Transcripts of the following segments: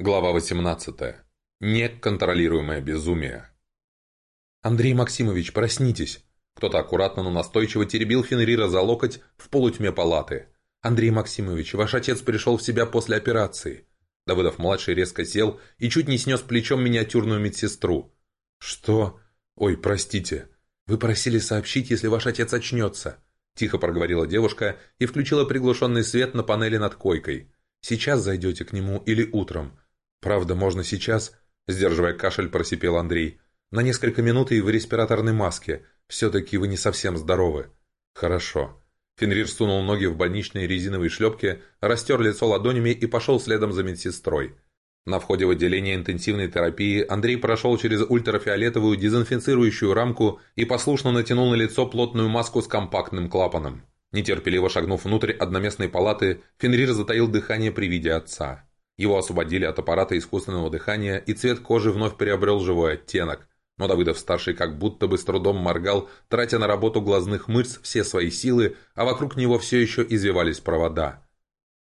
Глава 18. Неконтролируемое безумие. «Андрей Максимович, проснитесь!» Кто-то аккуратно, но настойчиво теребил Фенрира за локоть в полутьме палаты. «Андрей Максимович, ваш отец пришел в себя после операции». Давыдов-младший резко сел и чуть не снес плечом миниатюрную медсестру. «Что? Ой, простите. Вы просили сообщить, если ваш отец очнется». Тихо проговорила девушка и включила приглушенный свет на панели над койкой. «Сейчас зайдете к нему или утром?» «Правда, можно сейчас?» Сдерживая кашель, просипел Андрей. «На несколько минут и в респираторной маске. Все-таки вы не совсем здоровы». «Хорошо». Фенрир сунул ноги в больничные резиновые шлепки, растер лицо ладонями и пошел следом за медсестрой. На входе в отделение интенсивной терапии Андрей прошел через ультрафиолетовую дезинфицирующую рамку и послушно натянул на лицо плотную маску с компактным клапаном. Нетерпеливо шагнув внутрь одноместной палаты, Фенрир затаил дыхание при виде отца. Его освободили от аппарата искусственного дыхания, и цвет кожи вновь приобрел живой оттенок. Но Давыдов-старший как будто бы с трудом моргал, тратя на работу глазных мышц все свои силы, а вокруг него все еще извивались провода.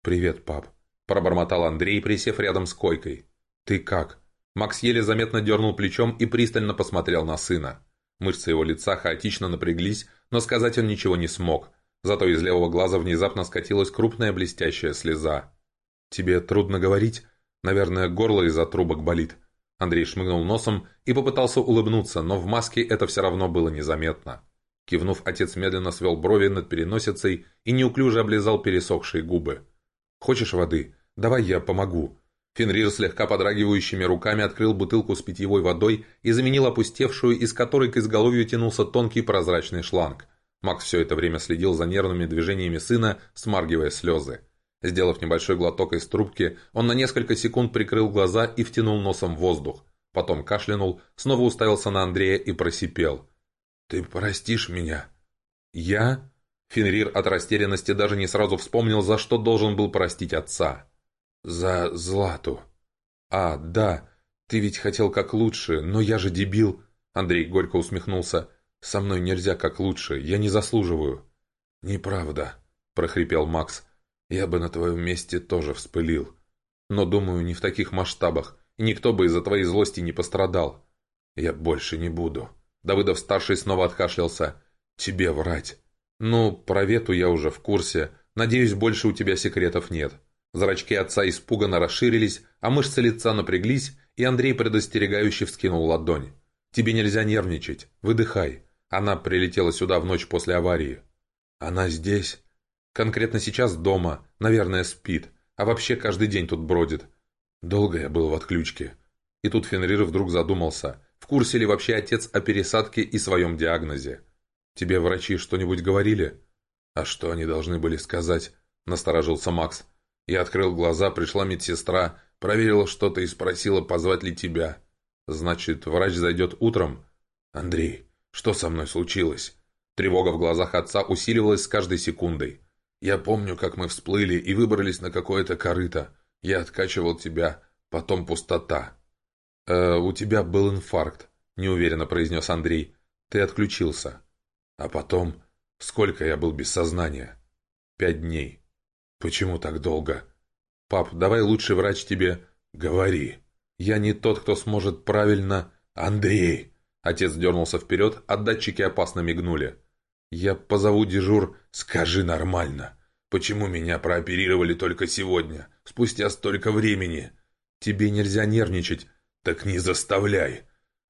«Привет, пап», – пробормотал Андрей, присев рядом с койкой. «Ты как?» Макс еле заметно дернул плечом и пристально посмотрел на сына. Мышцы его лица хаотично напряглись, но сказать он ничего не смог. Зато из левого глаза внезапно скатилась крупная блестящая слеза. «Тебе трудно говорить? Наверное, горло из-за трубок болит». Андрей шмыгнул носом и попытался улыбнуться, но в маске это все равно было незаметно. Кивнув, отец медленно свел брови над переносицей и неуклюже облизал пересохшие губы. «Хочешь воды? Давай я помогу». Фенрир слегка подрагивающими руками открыл бутылку с питьевой водой и заменил опустевшую, из которой к изголовью тянулся тонкий прозрачный шланг. Макс все это время следил за нервными движениями сына, смаргивая слезы. Сделав небольшой глоток из трубки, он на несколько секунд прикрыл глаза и втянул носом воздух. Потом кашлянул, снова уставился на Андрея и просипел. «Ты простишь меня?» «Я?» Фенрир от растерянности даже не сразу вспомнил, за что должен был простить отца. «За Злату». «А, да, ты ведь хотел как лучше, но я же дебил». Андрей горько усмехнулся. «Со мной нельзя как лучше, я не заслуживаю». «Неправда», – прохрипел Макс. Я бы на твоем месте тоже вспылил. Но, думаю, не в таких масштабах, и никто бы из-за твоей злости не пострадал. Я больше не буду. Давыдов-старший снова откашлялся. Тебе врать. Ну, про Вету я уже в курсе. Надеюсь, больше у тебя секретов нет. Зрачки отца испуганно расширились, а мышцы лица напряглись, и Андрей предостерегающе вскинул ладонь. «Тебе нельзя нервничать. Выдыхай. Она прилетела сюда в ночь после аварии». «Она здесь?» Конкретно сейчас дома, наверное, спит, а вообще каждый день тут бродит. Долго я был в отключке. И тут Фенрир вдруг задумался, в курсе ли вообще отец о пересадке и своем диагнозе. «Тебе врачи что-нибудь говорили?» «А что они должны были сказать?» – насторожился Макс. Я открыл глаза, пришла медсестра, проверила что-то и спросила, позвать ли тебя. «Значит, врач зайдет утром?» «Андрей, что со мной случилось?» Тревога в глазах отца усиливалась с каждой секундой. Я помню, как мы всплыли и выбрались на какое-то корыто. Я откачивал тебя, потом пустота. «Э, «У тебя был инфаркт», — неуверенно произнес Андрей. «Ты отключился». «А потом...» «Сколько я был без сознания?» «Пять дней». «Почему так долго?» «Пап, давай лучший врач тебе...» «Говори». «Я не тот, кто сможет правильно...» «Андрей!» Отец дернулся вперед, а датчики опасно мигнули. «Я позову дежур...» «Скажи нормально. Почему меня прооперировали только сегодня, спустя столько времени?» «Тебе нельзя нервничать». «Так не заставляй».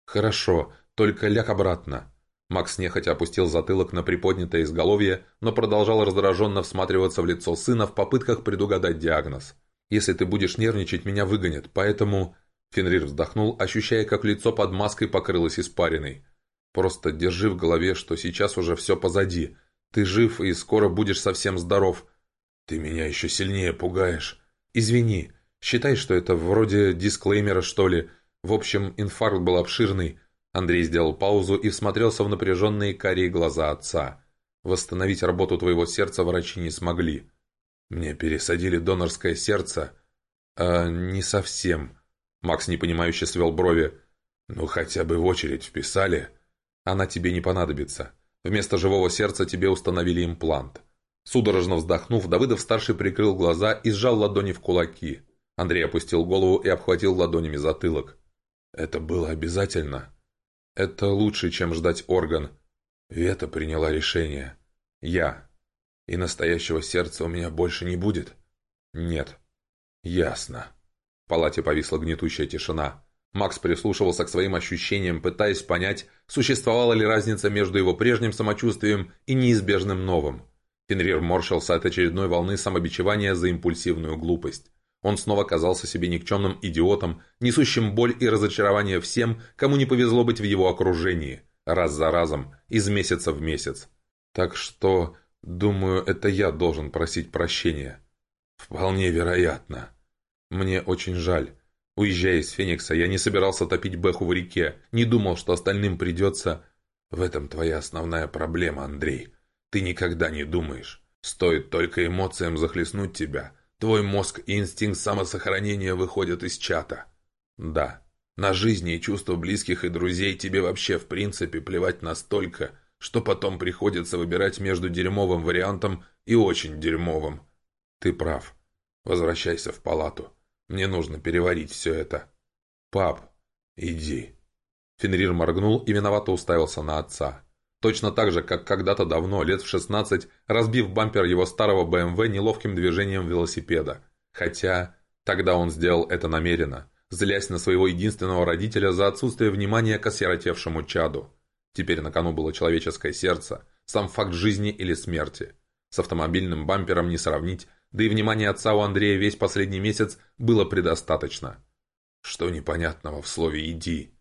«Хорошо, только ляг обратно». Макс нехотя опустил затылок на приподнятое изголовье, но продолжал раздраженно всматриваться в лицо сына в попытках предугадать диагноз. «Если ты будешь нервничать, меня выгонят, поэтому...» Фенрир вздохнул, ощущая, как лицо под маской покрылось испариной. Просто держи в голове, что сейчас уже все позади. Ты жив и скоро будешь совсем здоров. Ты меня еще сильнее пугаешь. Извини, считай, что это вроде дисклеймера, что ли. В общем, инфаркт был обширный. Андрей сделал паузу и всмотрелся в напряженные карие глаза отца. Восстановить работу твоего сердца врачи не смогли. Мне пересадили донорское сердце. А не совсем. Макс непонимающе свел брови. Ну, хотя бы в очередь вписали. Она тебе не понадобится. Вместо живого сердца тебе установили имплант. Судорожно вздохнув, Давыдов-старший прикрыл глаза и сжал ладони в кулаки. Андрей опустил голову и обхватил ладонями затылок. «Это было обязательно. Это лучше, чем ждать орган. Вета приняла решение. Я. И настоящего сердца у меня больше не будет?» «Нет». «Ясно». В палате повисла гнетущая тишина. Макс прислушивался к своим ощущениям, пытаясь понять, существовала ли разница между его прежним самочувствием и неизбежным новым. Фенрир морщился от очередной волны самобичевания за импульсивную глупость. Он снова казался себе никчемным идиотом, несущим боль и разочарование всем, кому не повезло быть в его окружении, раз за разом, из месяца в месяц. Так что, думаю, это я должен просить прощения. Вполне вероятно. Мне очень жаль. Уезжая из Феникса, я не собирался топить Бэху в реке, не думал, что остальным придется... В этом твоя основная проблема, Андрей. Ты никогда не думаешь. Стоит только эмоциям захлестнуть тебя. Твой мозг и инстинкт самосохранения выходят из чата. Да, на жизни и чувства близких и друзей тебе вообще в принципе плевать настолько, что потом приходится выбирать между дерьмовым вариантом и очень дерьмовым. Ты прав. Возвращайся в палату. Мне нужно переварить все это. Пап, иди». Фенрир моргнул и виновато уставился на отца. Точно так же, как когда-то давно, лет в 16, разбив бампер его старого БМВ неловким движением велосипеда. Хотя тогда он сделал это намеренно, злясь на своего единственного родителя за отсутствие внимания к осиротевшему чаду. Теперь на кону было человеческое сердце, сам факт жизни или смерти. С автомобильным бампером не сравнить, да и внимания отца у Андрея весь последний месяц было предостаточно. Что непонятного в слове «иди»?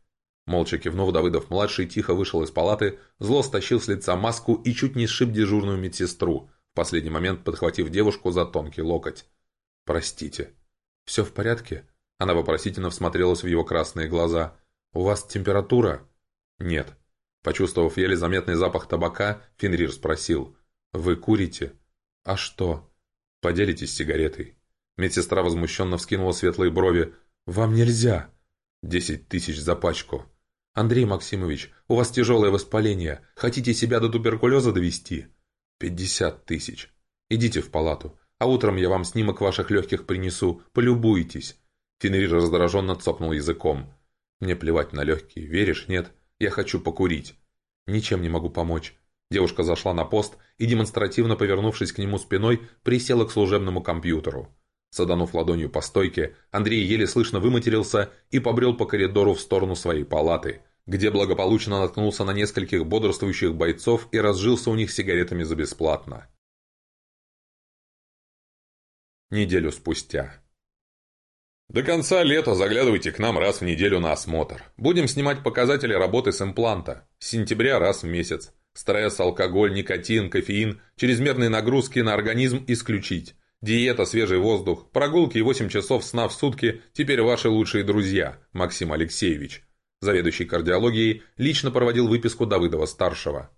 Молча кивнув, Давыдов-младший тихо вышел из палаты, зло стащил с лица маску и чуть не сшиб дежурную медсестру, в последний момент подхватив девушку за тонкий локоть. «Простите. Все в порядке?» Она вопросительно всмотрелась в его красные глаза. «У вас температура?» «Нет». Почувствовав еле заметный запах табака, Фенрир спросил. «Вы курите?» «А что?» Поделитесь сигаретой». Медсестра возмущенно вскинула светлые брови. «Вам нельзя!» «Десять тысяч за пачку». «Андрей Максимович, у вас тяжелое воспаление. Хотите себя до туберкулеза довести?» «Пятьдесят тысяч. Идите в палату, а утром я вам снимок ваших легких принесу. Полюбуйтесь». Фенрир раздраженно цокнул языком. «Мне плевать на легкие. Веришь, нет? Я хочу покурить. Ничем не могу помочь. Девушка зашла на пост и, демонстративно повернувшись к нему спиной, присела к служебному компьютеру. Саданув ладонью по стойке, Андрей еле слышно выматерился и побрел по коридору в сторону своей палаты, где благополучно наткнулся на нескольких бодрствующих бойцов и разжился у них сигаретами за бесплатно. Неделю спустя. До конца лета заглядывайте к нам раз в неделю на осмотр. Будем снимать показатели работы с импланта. С сентября раз в месяц. Стресс, алкоголь, никотин, кофеин, чрезмерные нагрузки на организм исключить. Диета, свежий воздух, прогулки и 8 часов сна в сутки теперь ваши лучшие друзья, Максим Алексеевич. Заведующий кардиологией лично проводил выписку Давыдова-старшего.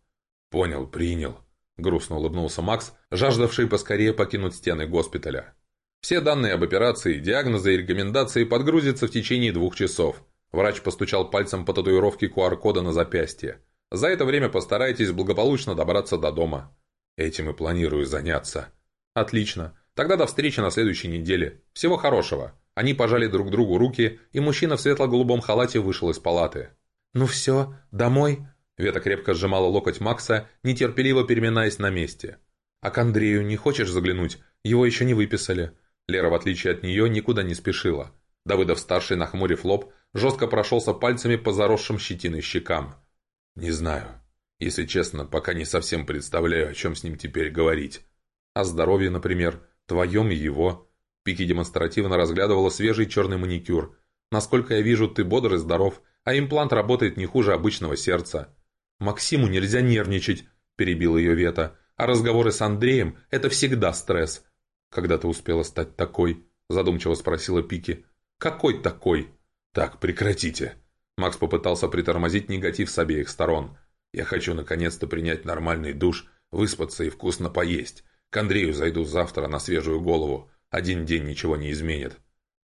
«Понял, принял», – грустно улыбнулся Макс, жаждавший поскорее покинуть стены госпиталя. Все данные об операции, диагнозы и рекомендации подгрузятся в течение двух часов. Врач постучал пальцем по татуировке QR-кода на запястье. За это время постарайтесь благополучно добраться до дома. Этим и планирую заняться. Отлично. Тогда до встречи на следующей неделе. Всего хорошего. Они пожали друг другу руки, и мужчина в светло-голубом халате вышел из палаты. «Ну все, домой?» Вета крепко сжимала локоть Макса, нетерпеливо переминаясь на месте. «А к Андрею не хочешь заглянуть? Его еще не выписали». Лера, в отличие от нее, никуда не спешила. Давыдов-старший, нахмурив лоб, жестко прошелся пальцами по заросшим щетиной щекам. «Не знаю. Если честно, пока не совсем представляю, о чем с ним теперь говорить. О здоровье, например, твоем и его». Пики демонстративно разглядывала свежий черный маникюр. «Насколько я вижу, ты бодр и здоров, а имплант работает не хуже обычного сердца». «Максиму нельзя нервничать», – перебил ее Вета. «А разговоры с Андреем – это всегда стресс». «Когда ты успела стать такой?» – задумчиво спросила Пики. «Какой такой?» «Так, прекратите», Макс попытался притормозить негатив с обеих сторон. «Я хочу наконец-то принять нормальный душ, выспаться и вкусно поесть. К Андрею зайду завтра на свежую голову. Один день ничего не изменит».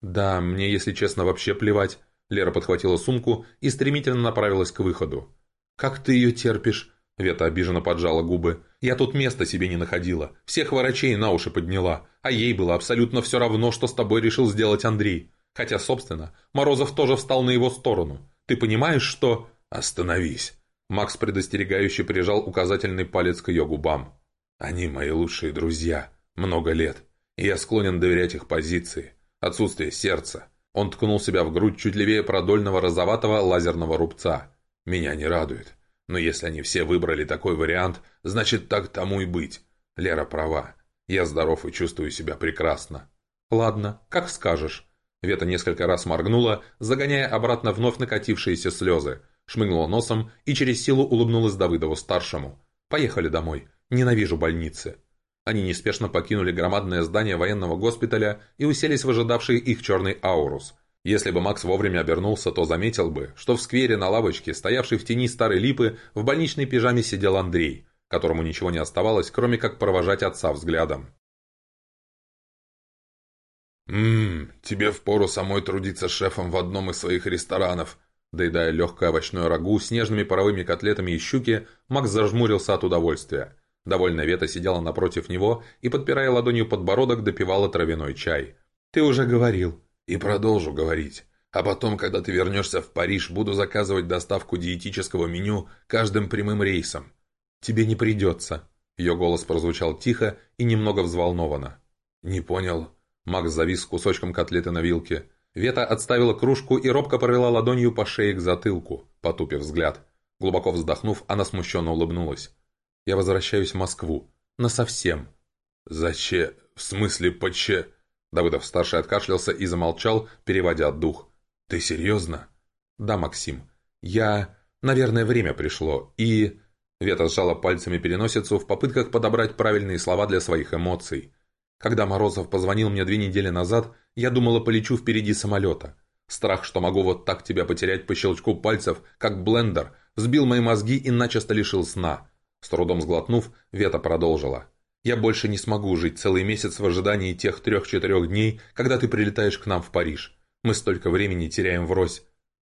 «Да, мне, если честно, вообще плевать». Лера подхватила сумку и стремительно направилась к выходу. «Как ты ее терпишь?» Вета обиженно поджала губы. Я тут места себе не находила, всех врачей на уши подняла, а ей было абсолютно все равно, что с тобой решил сделать Андрей. Хотя, собственно, Морозов тоже встал на его сторону. Ты понимаешь, что...» «Остановись!» Макс предостерегающе прижал указательный палец к ее губам. «Они мои лучшие друзья. Много лет. И я склонен доверять их позиции. Отсутствие сердца. Он ткнул себя в грудь чуть левее продольного розоватого лазерного рубца. Меня не радует. Но если они все выбрали такой вариант, значит так тому и быть. Лера права. Я здоров и чувствую себя прекрасно. Ладно, как скажешь. Вета несколько раз моргнула, загоняя обратно вновь накатившиеся слезы, шмыгнула носом и через силу улыбнулась Давыдову-старшему. «Поехали домой. Ненавижу больницы». Они неспешно покинули громадное здание военного госпиталя и уселись в ожидавший их черный аурус. Если бы Макс вовремя обернулся, то заметил бы, что в сквере на лавочке, стоявшей в тени старой липы, в больничной пижаме сидел Андрей, которому ничего не оставалось, кроме как провожать отца взглядом. «Ммм, тебе впору самой трудиться шефом в одном из своих ресторанов», Доедая легкое овощное рагу с нежными паровыми котлетами и щуки, Макс зажмурился от удовольствия. Довольная Вета сидела напротив него и, подпирая ладонью подбородок, допивала травяной чай. «Ты уже говорил». «И продолжу говорить. А потом, когда ты вернешься в Париж, буду заказывать доставку диетического меню каждым прямым рейсом». «Тебе не придется». Ее голос прозвучал тихо и немного взволнованно. «Не понял». Макс завис кусочком котлеты на вилке. Вета отставила кружку и робко провела ладонью по шее к затылку, потупив взгляд. Глубоко вздохнув, она смущенно улыбнулась. «Я возвращаюсь в Москву. Насовсем». «Зачем? В смысле, поче?» Давыдов-старший откашлялся и замолчал, переводя дух. «Ты серьезно?» «Да, Максим. Я... Наверное, время пришло, и...» Вета сжала пальцами переносицу в попытках подобрать правильные слова для своих эмоций. Когда Морозов позвонил мне две недели назад, я думала, полечу впереди самолета. Страх, что могу вот так тебя потерять по щелчку пальцев, как блендер, взбил мои мозги и начисто лишил сна. С трудом сглотнув, Вета продолжила. «Я больше не смогу жить целый месяц в ожидании тех трех-четырех дней, когда ты прилетаешь к нам в Париж. Мы столько времени теряем врозь».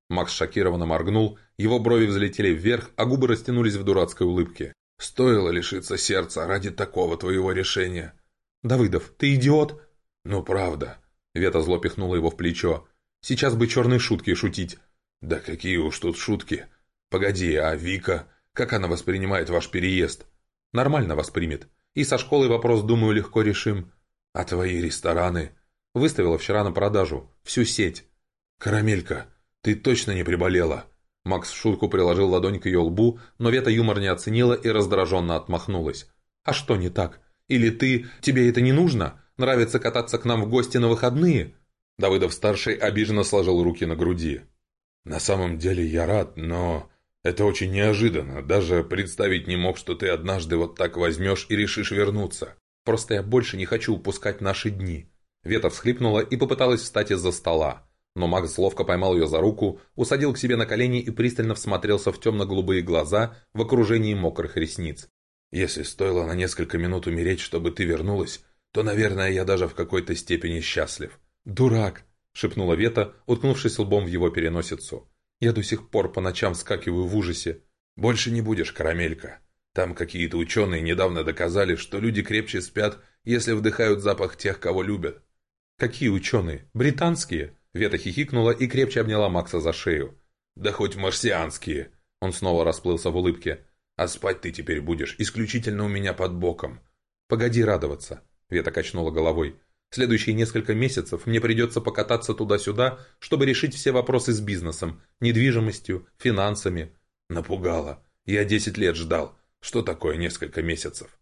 Макс шокированно моргнул, его брови взлетели вверх, а губы растянулись в дурацкой улыбке. «Стоило лишиться сердца ради такого твоего решения. «Давыдов, ты идиот?» «Ну, правда». Вета зло пихнула его в плечо. «Сейчас бы черные шутки шутить». «Да какие уж тут шутки. Погоди, а Вика? Как она воспринимает ваш переезд?» «Нормально воспримет. И со школой вопрос, думаю, легко решим». «А твои рестораны?» «Выставила вчера на продажу. Всю сеть». «Карамелька, ты точно не приболела?» Макс в шутку приложил ладонь к ее лбу, но Вета юмор не оценила и раздраженно отмахнулась. «А что не так? Или ты... Тебе это не нужно? Нравится кататься к нам в гости на выходные?» Давыдов-старший обиженно сложил руки на груди. «На самом деле я рад, но... Это очень неожиданно. Даже представить не мог, что ты однажды вот так возьмешь и решишь вернуться. Просто я больше не хочу упускать наши дни». Вета всхлипнула и попыталась встать из-за стола. Но Макс ловко поймал ее за руку, усадил к себе на колени и пристально всмотрелся в темно-голубые глаза в окружении мокрых ресниц. Если стоило на несколько минут умереть, чтобы ты вернулась, то, наверное, я даже в какой-то степени счастлив». «Дурак!» — шепнула Вета, уткнувшись лбом в его переносицу. «Я до сих пор по ночам скакиваю в ужасе». «Больше не будешь, карамелька. Там какие-то ученые недавно доказали, что люди крепче спят, если вдыхают запах тех, кого любят». «Какие ученые? Британские?» Вета хихикнула и крепче обняла Макса за шею. «Да хоть марсианские!» Он снова расплылся в улыбке. А спать ты теперь будешь исключительно у меня под боком. Погоди радоваться. Вета качнула головой. Следующие несколько месяцев мне придется покататься туда-сюда, чтобы решить все вопросы с бизнесом, недвижимостью, финансами. Напугала. Я десять лет ждал. Что такое несколько месяцев?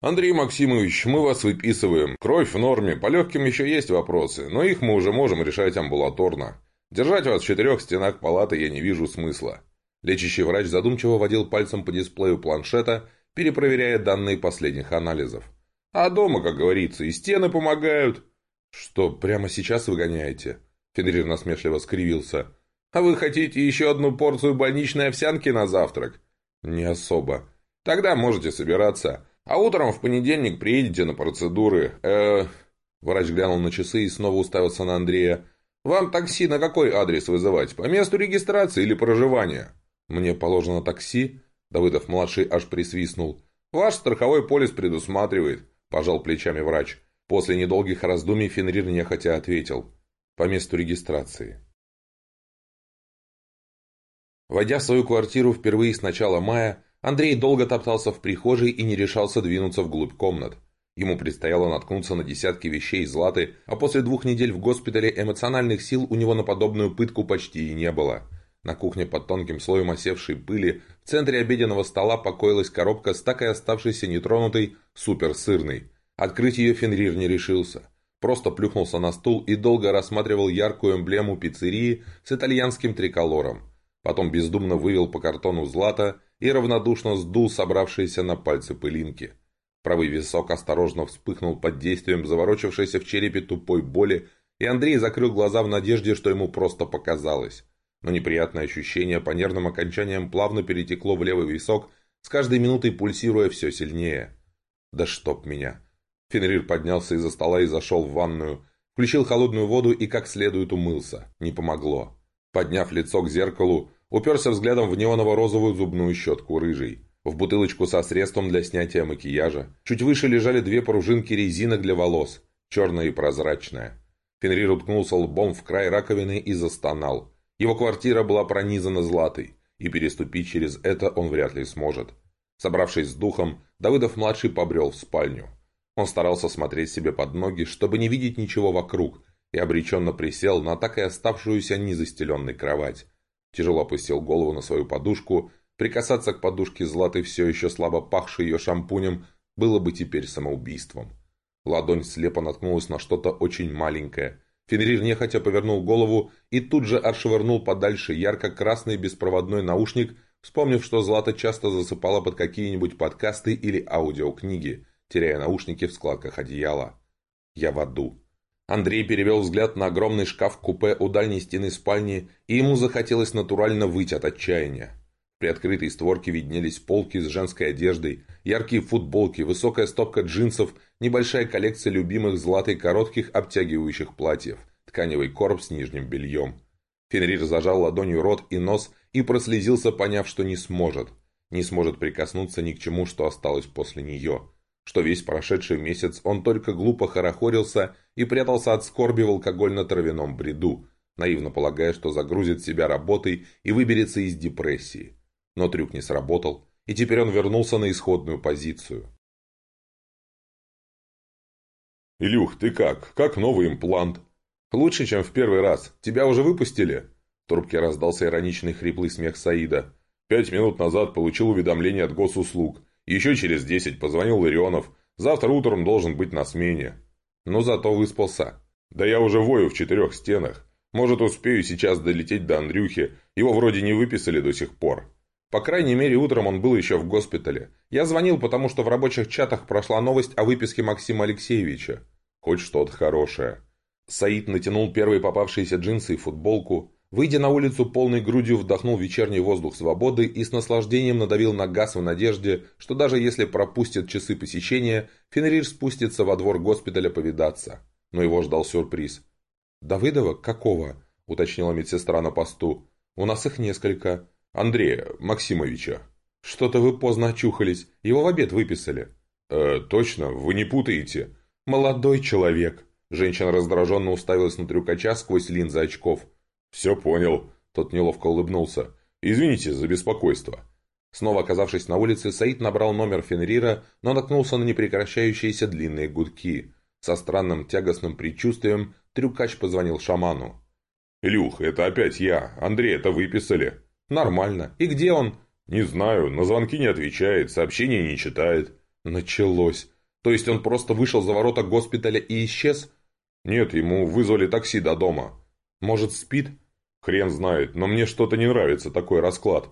«Андрей Максимович, мы вас выписываем. Кровь в норме, по легким еще есть вопросы, но их мы уже можем решать амбулаторно. Держать вас в четырех стенах палаты я не вижу смысла. Лечащий врач задумчиво водил пальцем по дисплею планшета, перепроверяя данные последних анализов. А дома, как говорится, и стены помогают. Что, прямо сейчас выгоняете? Фенрир насмешливо скривился. А вы хотите еще одну порцию больничной овсянки на завтрак? Не особо. Тогда можете собираться. А утром в понедельник приедете на процедуры. Э, Врач глянул на часы и снова уставился на Андрея. Вам такси на какой адрес вызывать? По месту регистрации или проживания? Мне положено такси? Давыдов-младший аж присвистнул. «Ваш страховой полис предусматривает», – пожал плечами врач. После недолгих раздумий Фенрир нехотя ответил. «По месту регистрации». Войдя в свою квартиру впервые с начала мая, Андрей долго топтался в прихожей и не решался двинуться вглубь комнат. Ему предстояло наткнуться на десятки вещей из латы, а после двух недель в госпитале эмоциональных сил у него на подобную пытку почти и не было. На кухне под тонким слоем осевшей пыли в центре обеденного стола покоилась коробка с так и оставшейся нетронутой суперсырной. Открыть ее Фенрир не решился. Просто плюхнулся на стул и долго рассматривал яркую эмблему пиццерии с итальянским триколором. Потом бездумно вывел по картону злато и равнодушно сдул собравшиеся на пальцы пылинки. Правый висок осторожно вспыхнул под действием заворочившейся в черепе тупой боли, и Андрей закрыл глаза в надежде, что ему просто показалось. Но неприятное ощущение по нервным окончаниям плавно перетекло в левый висок, с каждой минутой пульсируя все сильнее. «Да чтоб меня!» Фенрир поднялся из-за стола и зашел в ванную, включил холодную воду и как следует умылся. Не помогло. Подняв лицо к зеркалу, уперся взглядом в неоново-розовую зубную щетку рыжий. В бутылочку со средством для снятия макияжа. Чуть выше лежали две пружинки резинок для волос, черная и прозрачная. Фенрир уткнулся лбом в край раковины и застонал. Его квартира была пронизана златой, и переступить через это он вряд ли сможет. Собравшись с духом, Давыдов-младший побрел в спальню. Он старался смотреть себе под ноги, чтобы не видеть ничего вокруг, и обреченно присел на так и оставшуюся незастеленной кровать. Тяжело опустил голову на свою подушку. Прикасаться к подушке Златы, все еще слабо пахшей ее шампунем, было бы теперь самоубийством. Ладонь слепо наткнулась на что-то очень маленькое. Фенрир нехотя повернул голову и тут же отшвырнул подальше ярко-красный беспроводной наушник, вспомнив, что Злата часто засыпала под какие-нибудь подкасты или аудиокниги, теряя наушники в складках одеяла. «Я в аду», Андрей перевел взгляд на огромный шкаф-купе у дальней стены спальни, и ему захотелось натурально выйти от отчаяния. При открытой створке виднелись полки с женской одеждой, яркие футболки, высокая стопка джинсов, небольшая коллекция любимых златой коротких обтягивающих платьев, тканевый короб с нижним бельем. Фенрир зажал ладонью рот и нос и прослезился, поняв, что не сможет. Не сможет прикоснуться ни к чему, что осталось после нее что весь прошедший месяц он только глупо хорохорился и прятался от скорби в алкогольно-травяном бреду, наивно полагая, что загрузит себя работой и выберется из депрессии. Но трюк не сработал, и теперь он вернулся на исходную позицию. «Илюх, ты как? Как новый имплант?» «Лучше, чем в первый раз. Тебя уже выпустили?» В трубке раздался ироничный хриплый смех Саида. «Пять минут назад получил уведомление от госуслуг. Еще через десять позвонил Ларионов. Завтра утром должен быть на смене. Но зато выспался. Да я уже вою в четырех стенах. Может, успею сейчас долететь до Андрюхи. Его вроде не выписали до сих пор. По крайней мере, утром он был еще в госпитале. Я звонил, потому что в рабочих чатах прошла новость о выписке Максима Алексеевича. Хоть что-то хорошее. Саид натянул первые попавшиеся джинсы и футболку, Выйдя на улицу, полной грудью вдохнул вечерний воздух свободы и с наслаждением надавил на газ в надежде, что даже если пропустят часы посещения, Фенрир спустится во двор госпиталя повидаться. Но его ждал сюрприз. «Давыдова? Какого?» – уточнила медсестра на посту. «У нас их несколько. Андрея Максимовича». «Что-то вы поздно очухались. Его в обед выписали». «Э, точно, вы не путаете». «Молодой человек». Женщина раздраженно уставилась на трюкача сквозь линзы очков – «Все понял», – тот неловко улыбнулся. «Извините за беспокойство». Снова оказавшись на улице, Саид набрал номер Фенрира, но наткнулся на непрекращающиеся длинные гудки. Со странным тягостным предчувствием трюкач позвонил шаману. «Илюх, это опять я. Андрей, это выписали». «Нормально. И где он?» «Не знаю. На звонки не отвечает, сообщения не читает». «Началось. То есть он просто вышел за ворота госпиталя и исчез?» «Нет, ему вызвали такси до дома». «Может, спит?» Хрен знает, но мне что-то не нравится такой расклад.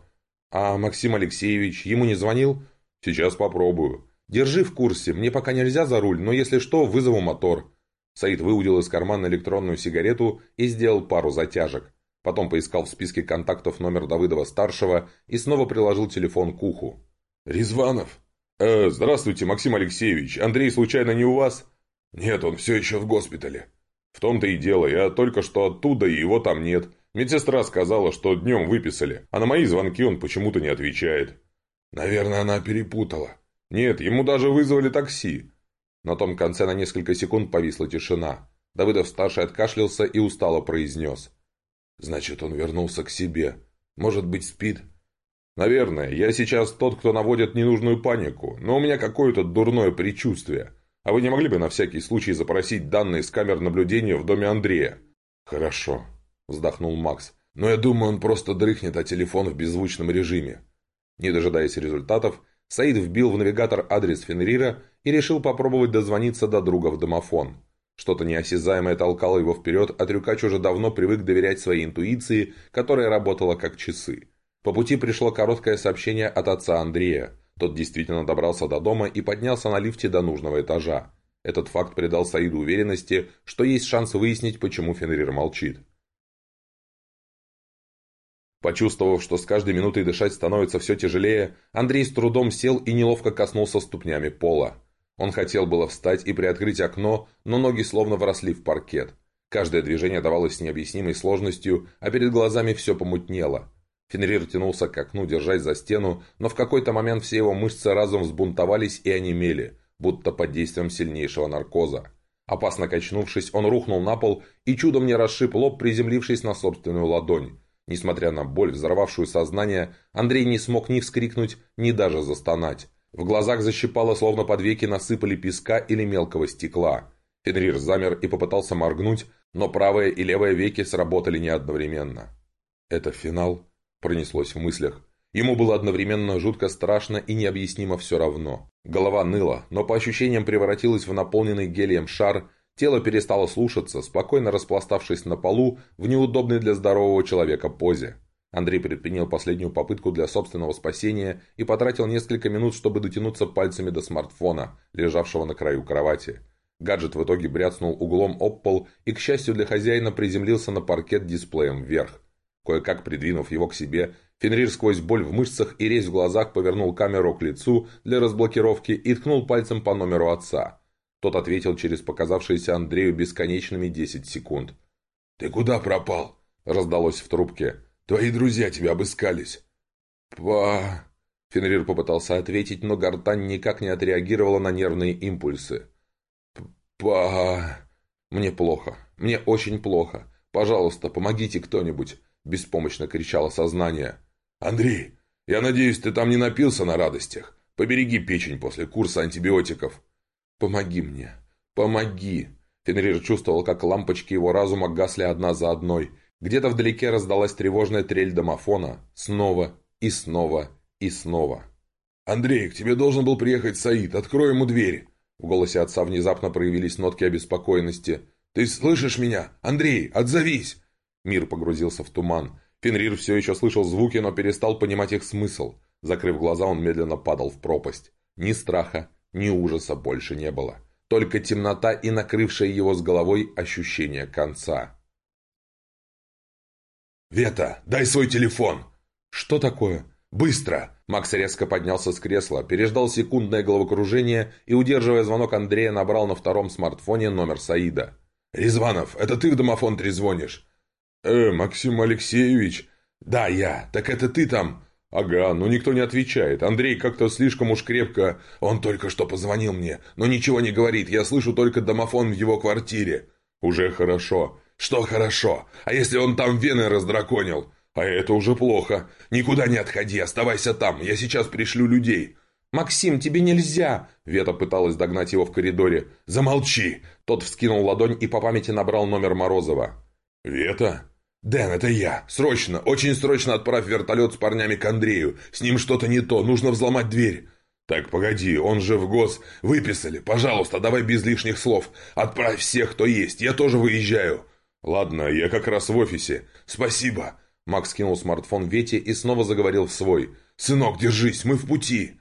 А Максим Алексеевич ему не звонил? Сейчас попробую. Держи в курсе, мне пока нельзя за руль, но если что, вызову мотор. Саид выудил из кармана электронную сигарету и сделал пару затяжек. Потом поискал в списке контактов номер Давыдова-старшего и снова приложил телефон к уху. «Резванов?» «Э, здравствуйте, Максим Алексеевич. Андрей случайно не у вас?» «Нет, он все еще в госпитале». «В том-то и дело. Я только что оттуда, и его там нет. Медсестра сказала, что днем выписали, а на мои звонки он почему-то не отвечает. Наверное, она перепутала. Нет, ему даже вызвали такси. На том конце на несколько секунд повисла тишина. Давыдов-старший откашлялся и устало произнес. «Значит, он вернулся к себе. Может быть, спит?» «Наверное. Я сейчас тот, кто наводит ненужную панику, но у меня какое-то дурное предчувствие. А вы не могли бы на всякий случай запросить данные с камер наблюдения в доме Андрея?» «Хорошо», — вздохнул Макс. «Но я думаю, он просто дрыхнет, а телефон в беззвучном режиме». Не дожидаясь результатов, Саид вбил в навигатор адрес Фенрира и решил попробовать дозвониться до друга в домофон. Что-то неосязаемое толкало его вперед, а Трюкач уже давно привык доверять своей интуиции, которая работала как часы. По пути пришло короткое сообщение от отца Андрея. Тот действительно добрался до дома и поднялся на лифте до нужного этажа. Этот факт придал Саиду уверенности, что есть шанс выяснить, почему Фенрир молчит. Почувствовав, что с каждой минутой дышать становится все тяжелее, Андрей с трудом сел и неловко коснулся ступнями пола. Он хотел было встать и приоткрыть окно, но ноги словно вросли в паркет. Каждое движение давалось с необъяснимой сложностью, а перед глазами все помутнело. Фенрир тянулся к окну, держась за стену, но в какой-то момент все его мышцы разом взбунтовались и онемели, будто под действием сильнейшего наркоза. Опасно качнувшись, он рухнул на пол и чудом не расшиб лоб, приземлившись на собственную ладонь. Несмотря на боль, взорвавшую сознание, Андрей не смог ни вскрикнуть, ни даже застонать. В глазах защипало, словно под веки насыпали песка или мелкого стекла. Фенрир замер и попытался моргнуть, но правое и левое веки сработали не одновременно. «Это финал?» – пронеслось в мыслях. Ему было одновременно жутко страшно и необъяснимо все равно. Голова ныла, но по ощущениям превратилась в наполненный гелием шар, тело перестало слушаться, спокойно распластавшись на полу в неудобной для здорового человека позе. Андрей предпринял последнюю попытку для собственного спасения и потратил несколько минут, чтобы дотянуться пальцами до смартфона, лежавшего на краю кровати. Гаджет в итоге бряцнул углом об пол и, к счастью для хозяина, приземлился на паркет дисплеем вверх. Кое-как придвинув его к себе, Фенрир сквозь боль в мышцах и резь в глазах повернул камеру к лицу для разблокировки и ткнул пальцем по номеру отца. Тот ответил через показавшиеся Андрею бесконечными 10 секунд. «Ты куда пропал?» – раздалось в трубке. Твои друзья тебя обыскались». «Па...» Фенрир попытался ответить, но гортань никак не отреагировала на нервные импульсы. «Па... Мне плохо. Мне очень плохо. Пожалуйста, помогите кто-нибудь!» Беспомощно кричало сознание. «Андрей, я надеюсь, ты там не напился на радостях? Побереги печень после курса антибиотиков». «Помоги мне. Помоги!» Фенрир чувствовал, как лампочки его разума гасли одна за одной – где-то вдалеке раздалась тревожная трель домофона. Снова и снова и снова. «Андрей, к тебе должен был приехать Саид. Открой ему дверь!» В голосе отца внезапно проявились нотки обеспокоенности. «Ты слышишь меня? Андрей, отзовись!» Мир погрузился в туман. Фенрир все еще слышал звуки, но перестал понимать их смысл. Закрыв глаза, он медленно падал в пропасть. Ни страха, ни ужаса больше не было. Только темнота и накрывшее его с головой ощущение конца. «Вета, дай свой телефон!» «Что такое?» «Быстро!» Макс резко поднялся с кресла, переждал секундное головокружение и, удерживая звонок Андрея, набрал на втором смартфоне номер Саида. «Резванов, это ты в домофон трезвонишь?» «Э, Максим Алексеевич?» «Да, я. Так это ты там?» «Ага, но никто не отвечает. Андрей как-то слишком уж крепко...» «Он только что позвонил мне, но ничего не говорит. Я слышу только домофон в его квартире». «Уже хорошо. «Что хорошо? А если он там вены раздраконил? А это уже плохо. Никуда не отходи, оставайся там. Я сейчас пришлю людей». «Максим, тебе нельзя!» Вета пыталась догнать его в коридоре. «Замолчи!» Тот вскинул ладонь и по памяти набрал номер Морозова. «Вета?» «Дэн, это я. Срочно, очень срочно отправь вертолет с парнями к Андрею. С ним что-то не то, нужно взломать дверь». «Так, погоди, он же в ГОС. Выписали. Пожалуйста, давай без лишних слов. Отправь всех, кто есть. Я тоже выезжаю». «Ладно, я как раз в офисе. Спасибо!» Макс кинул смартфон Вете и снова заговорил в свой. «Сынок, держись, мы в пути!»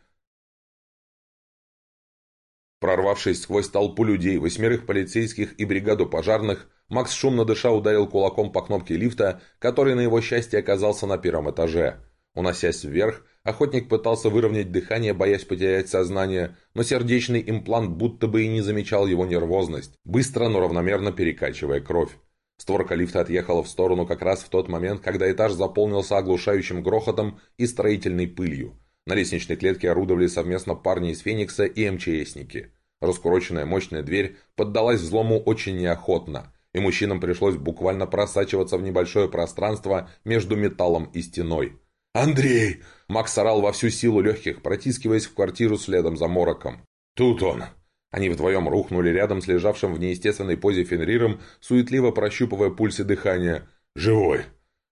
Прорвавшись сквозь толпу людей, восьмерых полицейских и бригаду пожарных, Макс шумно дыша ударил кулаком по кнопке лифта, который на его счастье оказался на первом этаже. Уносясь вверх, охотник пытался выровнять дыхание, боясь потерять сознание, но сердечный имплант будто бы и не замечал его нервозность, быстро, но равномерно перекачивая кровь. Створка лифта отъехала в сторону как раз в тот момент, когда этаж заполнился оглушающим грохотом и строительной пылью. На лестничной клетке орудовали совместно парни из «Феникса» и МЧСники. Раскуроченная мощная дверь поддалась взлому очень неохотно, и мужчинам пришлось буквально просачиваться в небольшое пространство между металлом и стеной. «Андрей!» Макс орал во всю силу легких, протискиваясь в квартиру следом за Мороком. «Тут он!» Они вдвоем рухнули рядом с лежавшим в неестественной позе Фенриром, суетливо прощупывая пульс и дыхание. «Живой!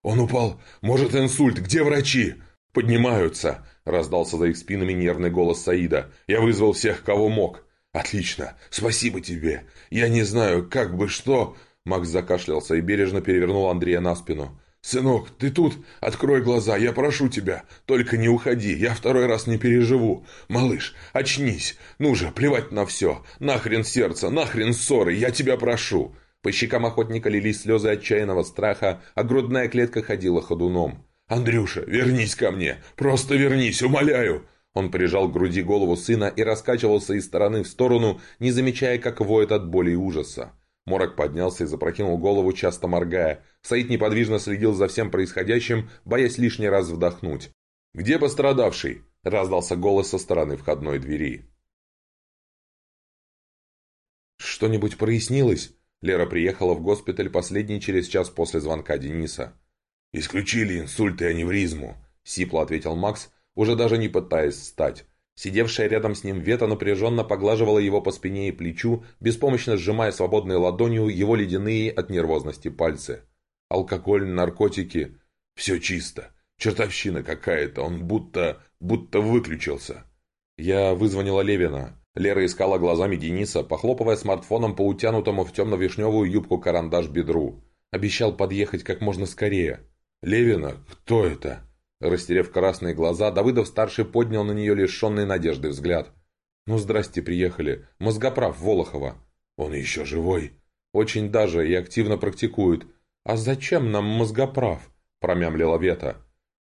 Он упал! Может, инсульт! Где врачи?» «Поднимаются!» – раздался за их спинами нервный голос Саида. «Я вызвал всех, кого мог!» «Отлично! Спасибо тебе! Я не знаю, как бы что...» Макс закашлялся и бережно перевернул Андрея на спину. «Сынок, ты тут? Открой глаза, я прошу тебя. Только не уходи, я второй раз не переживу. Малыш, очнись. Ну же, плевать на все. Нахрен сердце, нахрен ссоры, я тебя прошу». По щекам охотника лились слезы отчаянного страха, а грудная клетка ходила ходуном. «Андрюша, вернись ко мне! Просто вернись, умоляю!» Он прижал к груди голову сына и раскачивался из стороны в сторону, не замечая, как воет от боли и ужаса. Морок поднялся и запрокинул голову, часто моргая. Саид неподвижно следил за всем происходящим, боясь лишний раз вдохнуть. «Где пострадавший?» – раздался голос со стороны входной двери. «Что-нибудь прояснилось?» Лера приехала в госпиталь последний через час после звонка Дениса. «Исключили инсульт и аневризму», – сипло ответил Макс, уже даже не пытаясь встать. Сидевшая рядом с ним Вета напряженно поглаживала его по спине и плечу, беспомощно сжимая свободной ладонью его ледяные от нервозности пальцы. Алкоголь, наркотики – все чисто. Чертовщина какая-то, он будто, будто выключился. Я вызвонила Левина. Лера искала глазами Дениса, похлопывая смартфоном по утянутому в темно-вишневую юбку-карандаш бедру. Обещал подъехать как можно скорее. «Левина? Кто это?» Растерев красные глаза, Давыдов-старший поднял на нее лишенный надежды взгляд. «Ну, здрасте, приехали. Мозгоправ Волохова». «Он еще живой?» «Очень даже и активно практикует». «А зачем нам мозгоправ?» – промямлила Вета.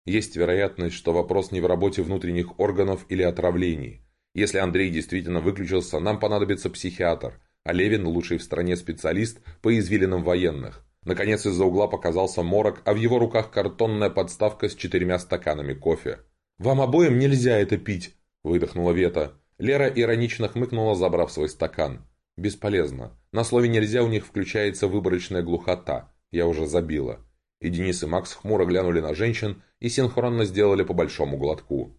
«Есть вероятность, что вопрос не в работе внутренних органов или отравлении. Если Андрей действительно выключился, нам понадобится психиатр, а Левин – лучший в стране специалист по извилинам военных. Наконец из-за угла показался морок, а в его руках картонная подставка с четырьмя стаканами кофе. «Вам обоим нельзя это пить!» – выдохнула Вета. Лера иронично хмыкнула, забрав свой стакан. «Бесполезно. На слове «нельзя» у них включается выборочная глухота. Я уже забила». И Денис и Макс хмуро глянули на женщин и синхронно сделали по большому глотку.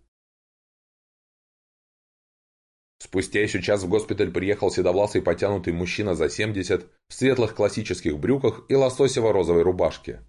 Спустя еще час в госпиталь приехал седовласый потянутый мужчина за 70 в светлых классических брюках и лососево-розовой рубашке.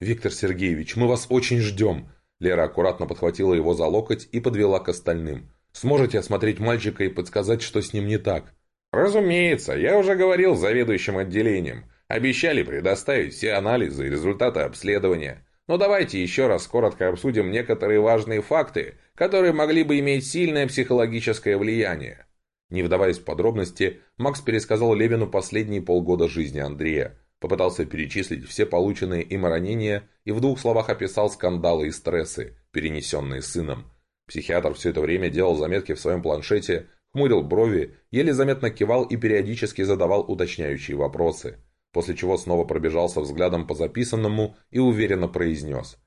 «Виктор Сергеевич, мы вас очень ждем!» Лера аккуратно подхватила его за локоть и подвела к остальным. «Сможете осмотреть мальчика и подсказать, что с ним не так?» «Разумеется, я уже говорил с заведующим отделением. Обещали предоставить все анализы и результаты обследования. Но давайте еще раз коротко обсудим некоторые важные факты, которые могли бы иметь сильное психологическое влияние. Не вдаваясь в подробности, Макс пересказал Левину последние полгода жизни Андрея, попытался перечислить все полученные им ранения и в двух словах описал скандалы и стрессы, перенесенные сыном. Психиатр все это время делал заметки в своем планшете, хмурил брови, еле заметно кивал и периодически задавал уточняющие вопросы – после чего снова пробежался взглядом по записанному и уверенно произнес.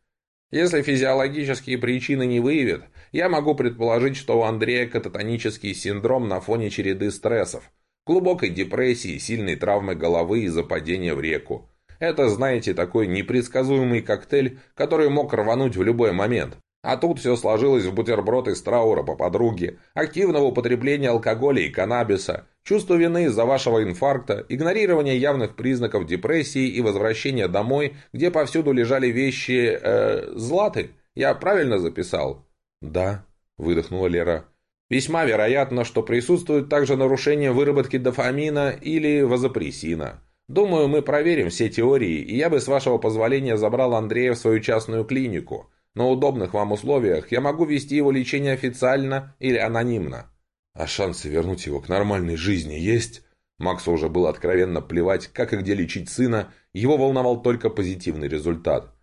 «Если физиологические причины не выявят, я могу предположить, что у Андрея кататонический синдром на фоне череды стрессов, глубокой депрессии, сильной травмы головы из-за падения в реку. Это, знаете, такой непредсказуемый коктейль, который мог рвануть в любой момент. А тут все сложилось в бутерброд из траура по подруге, активного употребления алкоголя и каннабиса, чувство вины из-за вашего инфаркта, игнорирование явных признаков депрессии и возвращение домой, где повсюду лежали вещи... Э, златы. Я правильно записал? Да, выдохнула Лера. Весьма вероятно, что присутствует также нарушение выработки дофамина или вазопрессина. Думаю, мы проверим все теории, и я бы, с вашего позволения, забрал Андрея в свою частную клинику. На удобных вам условиях я могу вести его лечение официально или анонимно. А шансы вернуть его к нормальной жизни есть? Максу уже было откровенно плевать, как и где лечить сына, его волновал только позитивный результат.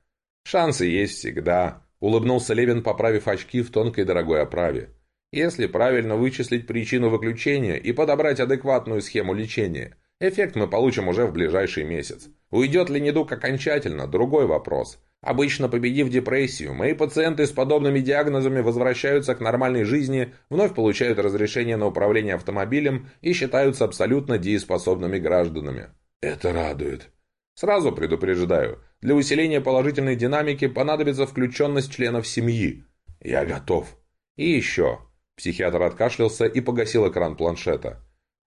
«Шансы есть всегда», – улыбнулся Левин, поправив очки в тонкой дорогой оправе. «Если правильно вычислить причину выключения и подобрать адекватную схему лечения, эффект мы получим уже в ближайший месяц. Уйдет ли недуг окончательно – другой вопрос. Обычно победив депрессию, мои пациенты с подобными диагнозами возвращаются к нормальной жизни, вновь получают разрешение на управление автомобилем и считаются абсолютно дееспособными гражданами. Это радует. Сразу предупреждаю, для усиления положительной динамики понадобится включенность членов семьи. Я готов. И еще. Психиатр откашлялся и погасил экран планшета.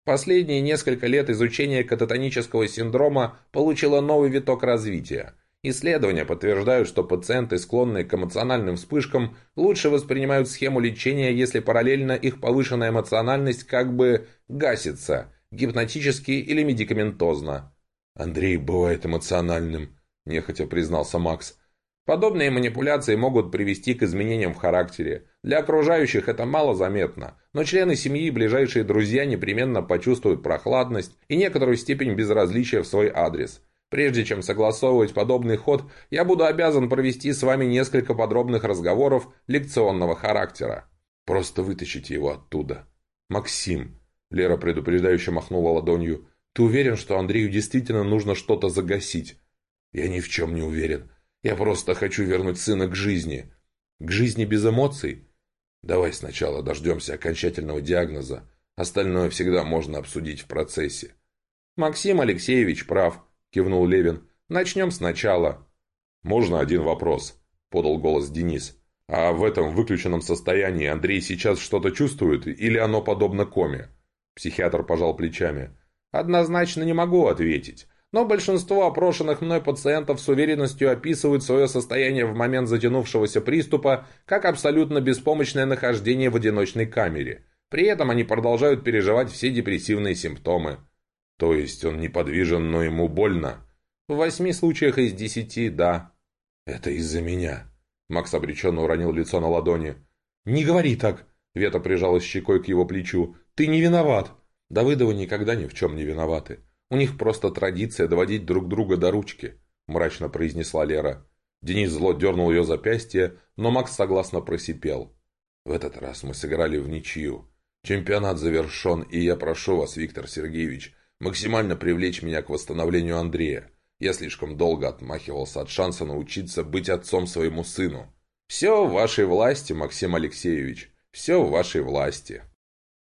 Последние несколько лет изучение кататонического синдрома получило новый виток развития – Исследования подтверждают, что пациенты, склонные к эмоциональным вспышкам, лучше воспринимают схему лечения, если параллельно их повышенная эмоциональность как бы гасится, гипнотически или медикаментозно. «Андрей бывает эмоциональным», – нехотя признался Макс. Подобные манипуляции могут привести к изменениям в характере. Для окружающих это мало заметно, но члены семьи и ближайшие друзья непременно почувствуют прохладность и некоторую степень безразличия в свой адрес – Прежде чем согласовывать подобный ход, я буду обязан провести с вами несколько подробных разговоров лекционного характера. Просто вытащите его оттуда. Максим, Лера предупреждающе махнула ладонью, ты уверен, что Андрею действительно нужно что-то загасить? Я ни в чем не уверен. Я просто хочу вернуть сына к жизни. К жизни без эмоций? Давай сначала дождемся окончательного диагноза. Остальное всегда можно обсудить в процессе. Максим Алексеевич прав кивнул Левин. «Начнем сначала». «Можно один вопрос?» – подал голос Денис. «А в этом выключенном состоянии Андрей сейчас что-то чувствует, или оно подобно коме?» Психиатр пожал плечами. «Однозначно не могу ответить. Но большинство опрошенных мной пациентов с уверенностью описывают свое состояние в момент затянувшегося приступа как абсолютно беспомощное нахождение в одиночной камере. При этом они продолжают переживать все депрессивные симптомы. То есть он неподвижен, но ему больно? В восьми случаях из десяти, да. Это из-за меня. Макс обреченно уронил лицо на ладони. «Не говори так!» Вета прижалась щекой к его плечу. «Ты не виноват!» Давыдовы никогда ни в чем не виноваты. У них просто традиция доводить друг друга до ручки, мрачно произнесла Лера. Денис зло дернул ее запястье, но Макс согласно просипел. В этот раз мы сыграли в ничью. Чемпионат завершен, и я прошу вас, Виктор Сергеевич, максимально привлечь меня к восстановлению Андрея. Я слишком долго отмахивался от шанса научиться быть отцом своему сыну. Все в вашей власти, Максим Алексеевич, все в вашей власти.